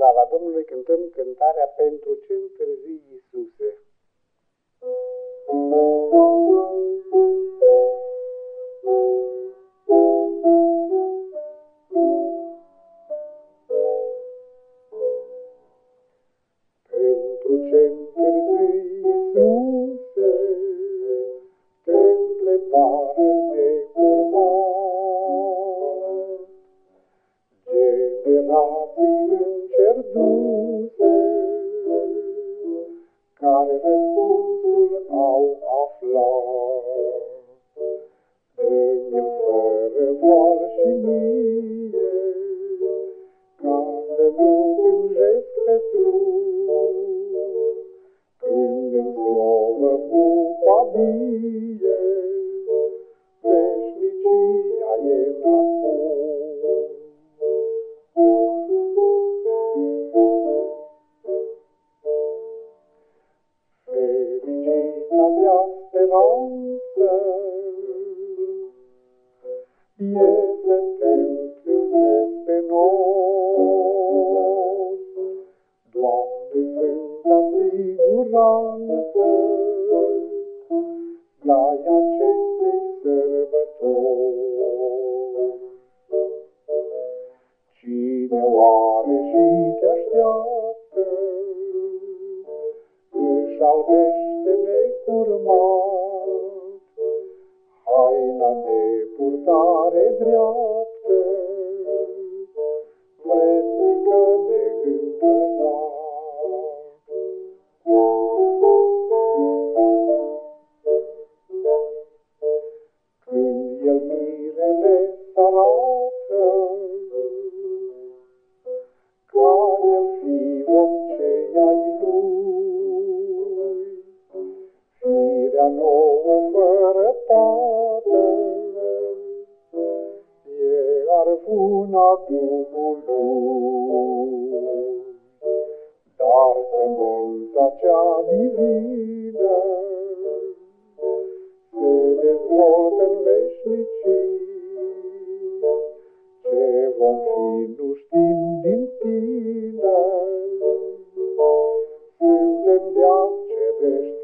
slava Domnului cântăm cântarea pentru ce întârzii Iisuse. Pentru ce întârzii Iisuse, bupadie, veșnicia e acum. Fericita mea speranță e să te întâlnesc pe noi. Doamne, Sfânta siguranță, dai acestei sărbători. Cine oare și te așteaptă, își albește necurmat, haina de purtare dreaptă, e arvuna Duhului. Dar sămânța cea divină se dezvoltă în veșnicii, ce vom fi nu știm din tine. Suntem de cerești